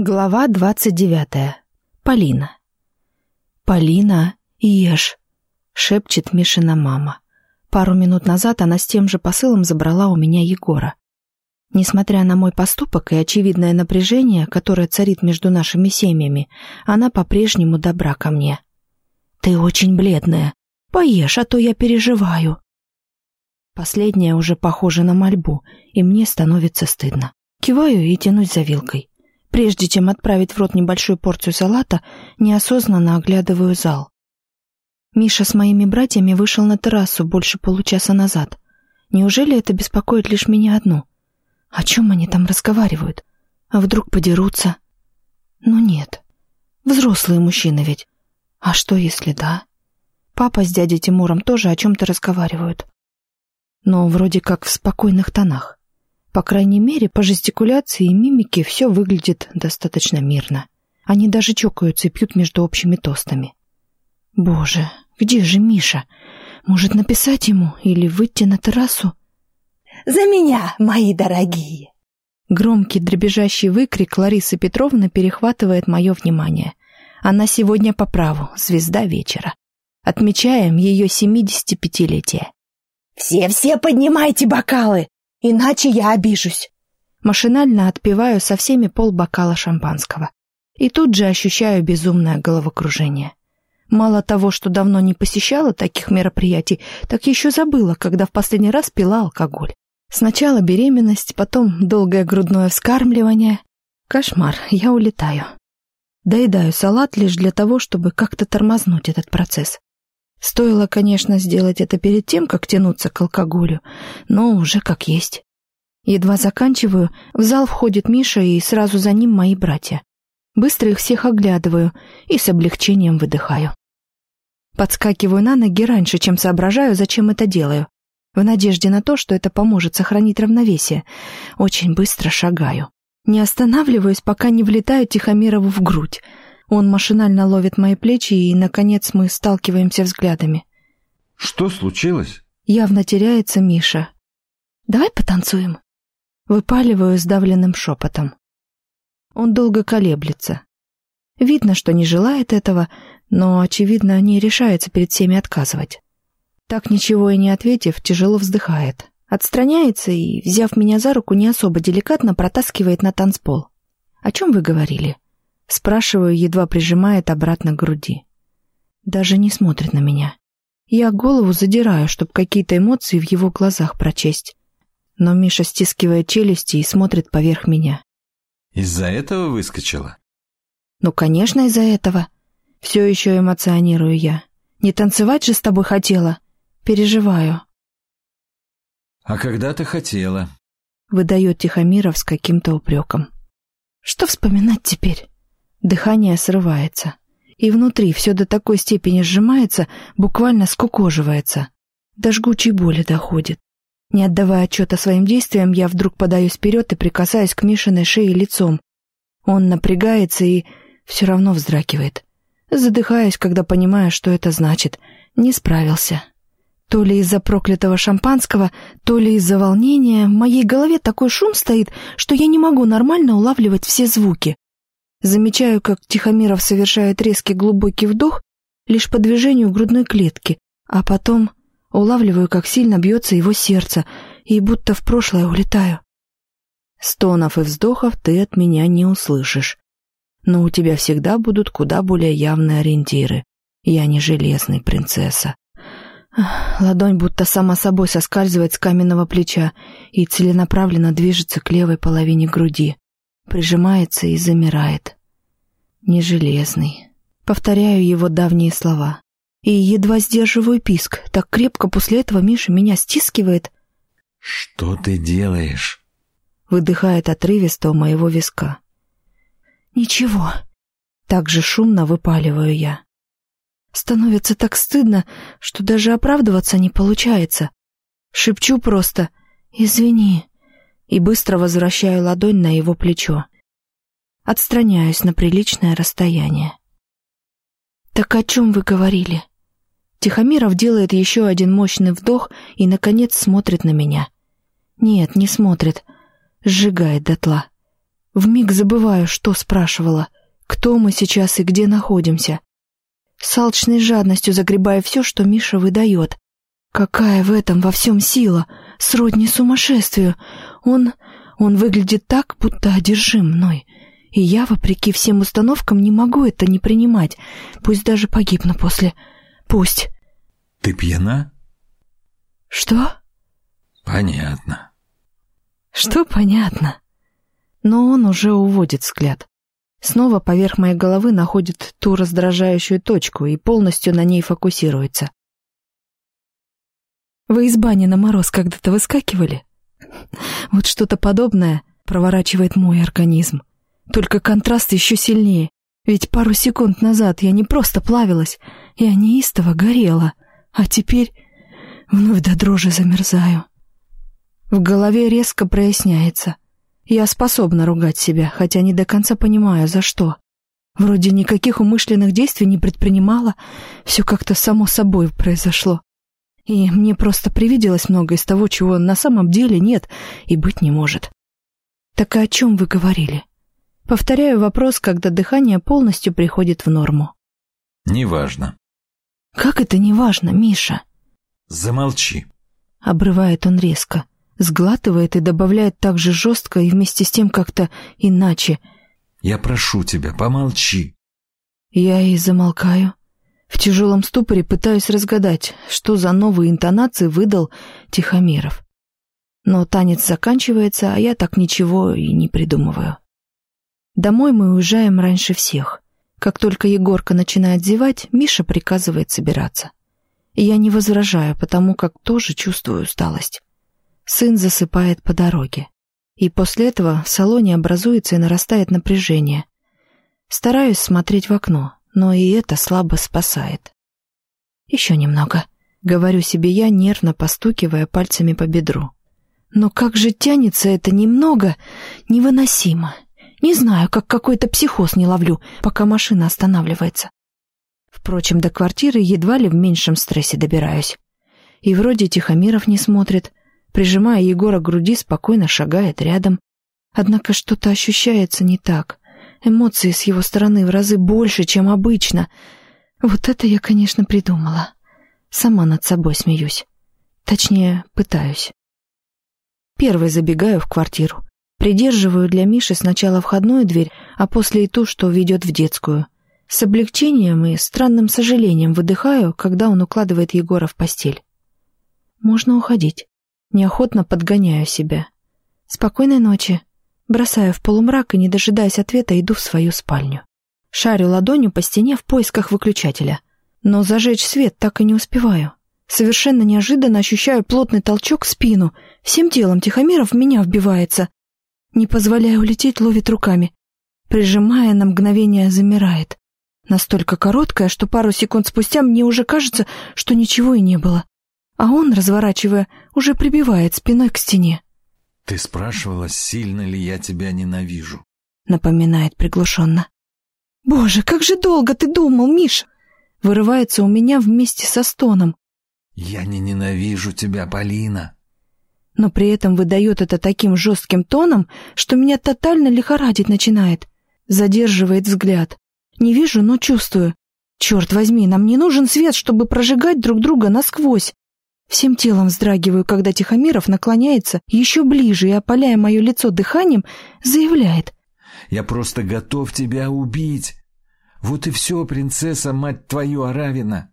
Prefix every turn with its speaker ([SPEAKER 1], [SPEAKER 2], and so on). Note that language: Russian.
[SPEAKER 1] Глава двадцать девятая. Полина. «Полина, ешь!» — шепчет Мишина мама. Пару минут назад она с тем же посылом забрала у меня Егора. Несмотря на мой поступок и очевидное напряжение, которое царит между нашими семьями, она по-прежнему добра ко мне. «Ты очень бледная. Поешь, а то я переживаю». Последнее уже похоже на мольбу, и мне становится стыдно. Киваю и тянусь за вилкой. Прежде чем отправить в рот небольшую порцию салата, неосознанно оглядываю зал. Миша с моими братьями вышел на террасу больше получаса назад. Неужели это беспокоит лишь меня одну? О чем они там разговаривают? А вдруг подерутся? Ну нет. Взрослые мужчины ведь. А что, если да? Папа с дядей Тимуром тоже о чем-то разговаривают. Но вроде как в спокойных тонах. По крайней мере, по жестикуляции и мимике все выглядит достаточно мирно. Они даже чокаются и пьют между общими тостами. Боже, где же Миша? Может, написать ему или выйти на террасу?
[SPEAKER 2] «За меня, мои дорогие!»
[SPEAKER 1] Громкий дребезжащий выкрик Ларисы Петровны перехватывает мое внимание. Она сегодня по праву, звезда вечера. Отмечаем ее 75-летие.
[SPEAKER 2] «Все-все поднимайте бокалы! Иначе я обижусь.
[SPEAKER 1] Машинально отпиваю со всеми полбокала шампанского. И тут же ощущаю безумное головокружение. Мало того, что давно не посещала таких мероприятий, так еще забыла, когда в последний раз пила алкоголь. Сначала беременность, потом долгое грудное вскармливание. Кошмар, я улетаю. Доедаю салат лишь для того, чтобы как-то тормознуть этот процесс. Стоило, конечно, сделать это перед тем, как тянуться к алкоголю, но уже как есть. Едва заканчиваю, в зал входит Миша и сразу за ним мои братья. Быстро их всех оглядываю и с облегчением выдыхаю. Подскакиваю на ноги раньше, чем соображаю, зачем это делаю. В надежде на то, что это поможет сохранить равновесие. Очень быстро шагаю. Не останавливаюсь, пока не влетаю Тихомирову в грудь — он машинально ловит мои плечи, и, наконец, мы сталкиваемся взглядами.
[SPEAKER 3] «Что случилось?»
[SPEAKER 1] Явно теряется Миша. «Давай потанцуем?» Выпаливаю сдавленным шепотом. Он долго колеблется. Видно, что не желает этого, но, очевидно, не решается перед всеми отказывать. Так ничего и не ответив, тяжело вздыхает. Отстраняется и, взяв меня за руку, не особо деликатно протаскивает на танцпол. «О чем вы говорили?» Спрашиваю, едва прижимает обратно к груди. Даже не смотрит на меня. Я голову задираю, чтобы какие-то эмоции в его глазах прочесть. Но Миша стискивает челюсти и смотрит поверх меня.
[SPEAKER 3] «Из-за этого выскочила?»
[SPEAKER 1] «Ну, конечно, из-за этого. Все еще эмоционирую я. Не танцевать же с тобой хотела. Переживаю».
[SPEAKER 3] «А когда ты хотела?»
[SPEAKER 1] Выдает Тихомиров с каким-то упреком. «Что вспоминать теперь?» Дыхание срывается. И внутри все до такой степени сжимается, буквально скукоживается. До жгучей боли доходит. Не отдавая отчета своим действиям, я вдруг подаюсь вперед и прикасаюсь к Мишиной шее лицом. Он напрягается и все равно вздракивает. Задыхаюсь, когда понимаю, что это значит. Не справился. То ли из-за проклятого шампанского, то ли из-за волнения в моей голове такой шум стоит, что я не могу нормально улавливать все звуки. Замечаю, как Тихомиров совершает резкий глубокий вдох лишь по движению грудной клетки, а потом улавливаю, как сильно бьется его сердце, и будто в прошлое улетаю. Стонов и вздохов ты от меня не услышишь. Но у тебя всегда будут куда более явные ориентиры. Я не железный, принцесса. Ладонь будто сама собой соскальзывает с каменного плеча и целенаправленно движется к левой половине груди прижимается и замирает. Не железный. Повторяю его давние слова. И едва сдерживаю писк. Так крепко после этого Миша меня стискивает.
[SPEAKER 3] «Что ты делаешь?»
[SPEAKER 1] Выдыхает отрывисто у моего виска. «Ничего». Так же шумно выпаливаю я. Становится так стыдно, что даже оправдываться не получается. Шепчу просто «Извини» и быстро возвращаю ладонь на его плечо. Отстраняюсь на приличное расстояние. «Так о чем вы говорили?» Тихомиров делает еще один мощный вдох и, наконец, смотрит на меня. Нет, не смотрит. Сжигает дотла. Вмиг забываю, что спрашивала, кто мы сейчас и где находимся. С алчной жадностью загребая все, что Миша выдает. Какая в этом во всем сила, сродни сумасшествию. Он... он выглядит так, будто одержим мной. И я, вопреки всем установкам, не могу это не принимать. Пусть даже погибну после. Пусть.
[SPEAKER 3] Ты пьяна?
[SPEAKER 1] Что?
[SPEAKER 3] Понятно.
[SPEAKER 1] Что понятно? Но он уже уводит взгляд. Снова поверх моей головы находит ту раздражающую точку и полностью на ней фокусируется. Вы из бани на мороз когда-то выскакивали? Вот что-то подобное проворачивает мой организм. Только контраст еще сильнее. Ведь пару секунд назад я не просто плавилась, я неистово горела, а теперь вновь до дрожи замерзаю. В голове резко проясняется. Я способна ругать себя, хотя не до конца понимаю, за что. Вроде никаких умышленных действий не предпринимала, все как-то само собой произошло. И мне просто привиделось много из того, чего на самом деле нет и быть не может. Так о чем вы говорили? Повторяю вопрос, когда дыхание полностью приходит в норму.
[SPEAKER 3] Неважно.
[SPEAKER 1] Как это неважно, Миша?
[SPEAKER 3] Замолчи.
[SPEAKER 1] Обрывает он резко, сглатывает и добавляет так же жестко и вместе с тем как-то иначе.
[SPEAKER 3] Я прошу тебя, помолчи.
[SPEAKER 1] Я и замолкаю. В тяжелом ступоре пытаюсь разгадать, что за новые интонации выдал Тихомиров. Но танец заканчивается, а я так ничего и не придумываю. Домой мы уезжаем раньше всех. Как только Егорка начинает зевать, Миша приказывает собираться. Я не возражаю, потому как тоже чувствую усталость. Сын засыпает по дороге. И после этого в салоне образуется и нарастает напряжение. Стараюсь смотреть в окно, но и это слабо спасает. «Еще немного», — говорю себе я, нервно постукивая пальцами по бедру. «Но как же тянется это немного, невыносимо. Не знаю, как какой-то психоз не ловлю, пока машина останавливается. Впрочем, до квартиры едва ли в меньшем стрессе добираюсь. И вроде Тихомиров не смотрит, прижимая Егора к груди, спокойно шагает рядом. Однако что-то ощущается не так. Эмоции с его стороны в разы больше, чем обычно. Вот это я, конечно, придумала. Сама над собой смеюсь. Точнее, пытаюсь. Первой забегаю в квартиру. Придерживаю для Миши сначала входную дверь, а после и ту, что ведет в детскую. С облегчением и странным сожалением выдыхаю, когда он укладывает Егора в постель. Можно уходить. Неохотно подгоняю себя. Спокойной ночи. Бросаю в полумрак и, не дожидаясь ответа, иду в свою спальню. Шарю ладонью по стене в поисках выключателя. Но зажечь свет так и не успеваю. Совершенно неожиданно ощущаю плотный толчок в спину. Всем телом Тихомиров в меня вбивается. Не позволяя улететь, ловит руками. Прижимая, на мгновение замирает. Настолько короткое, что пару секунд спустя мне уже кажется, что ничего и не было. А он, разворачивая, уже прибивает спиной к стене.
[SPEAKER 3] Ты спрашивала, сильно ли я тебя ненавижу?
[SPEAKER 1] Напоминает приглушенно. Боже, как же долго ты думал, Миш! Вырывается у меня вместе со стоном.
[SPEAKER 3] Я не ненавижу тебя, Полина.
[SPEAKER 1] Но при этом выдает это таким жестким тоном, что меня тотально лихорадить начинает. Задерживает взгляд. Не вижу, но чувствую. Черт возьми, нам не нужен свет, чтобы прожигать друг друга насквозь. Всем телом вздрагиваю, когда Тихомиров наклоняется еще ближе и, опаляя мое лицо дыханием, заявляет.
[SPEAKER 3] «Я просто готов тебя убить. Вот и все, принцесса, мать твою, Аравина.